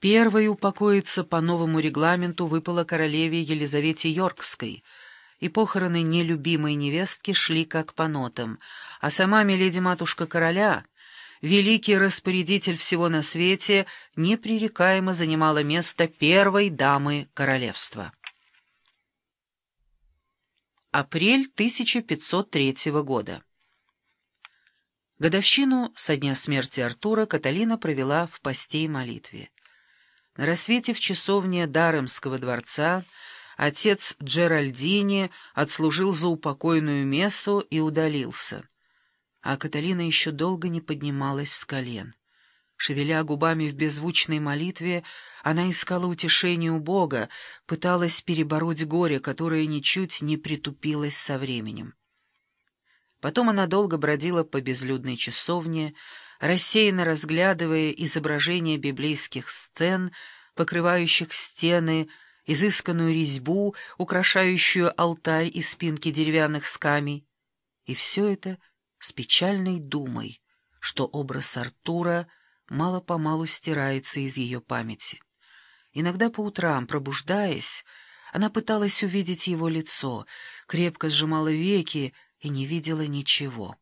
Первой упокоиться по новому регламенту выпало королеве Елизавете Йоркской, и похороны нелюбимой невестки шли как по нотам, а сама миледи-матушка короля, великий распорядитель всего на свете, непререкаемо занимала место первой дамы королевства. Апрель 1503 года. Годовщину со дня смерти Артура Каталина провела в посте и молитве. На рассвете в часовне Даремского дворца отец Джеральдини отслужил за упокойную мессу и удалился. А Каталина еще долго не поднималась с колен. Шевеля губами в беззвучной молитве, она искала утешения у Бога, пыталась перебороть горе, которое ничуть не притупилось со временем. Потом она долго бродила по безлюдной часовне, рассеянно разглядывая изображения библейских сцен, покрывающих стены, изысканную резьбу, украшающую алтарь и спинки деревянных скамей. И все это с печальной думой, что образ Артура — мало-помалу стирается из ее памяти. Иногда по утрам, пробуждаясь, она пыталась увидеть его лицо, крепко сжимала веки и не видела ничего.